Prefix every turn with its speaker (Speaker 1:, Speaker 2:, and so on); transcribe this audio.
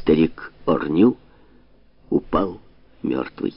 Speaker 1: старик Орню упал мертвый.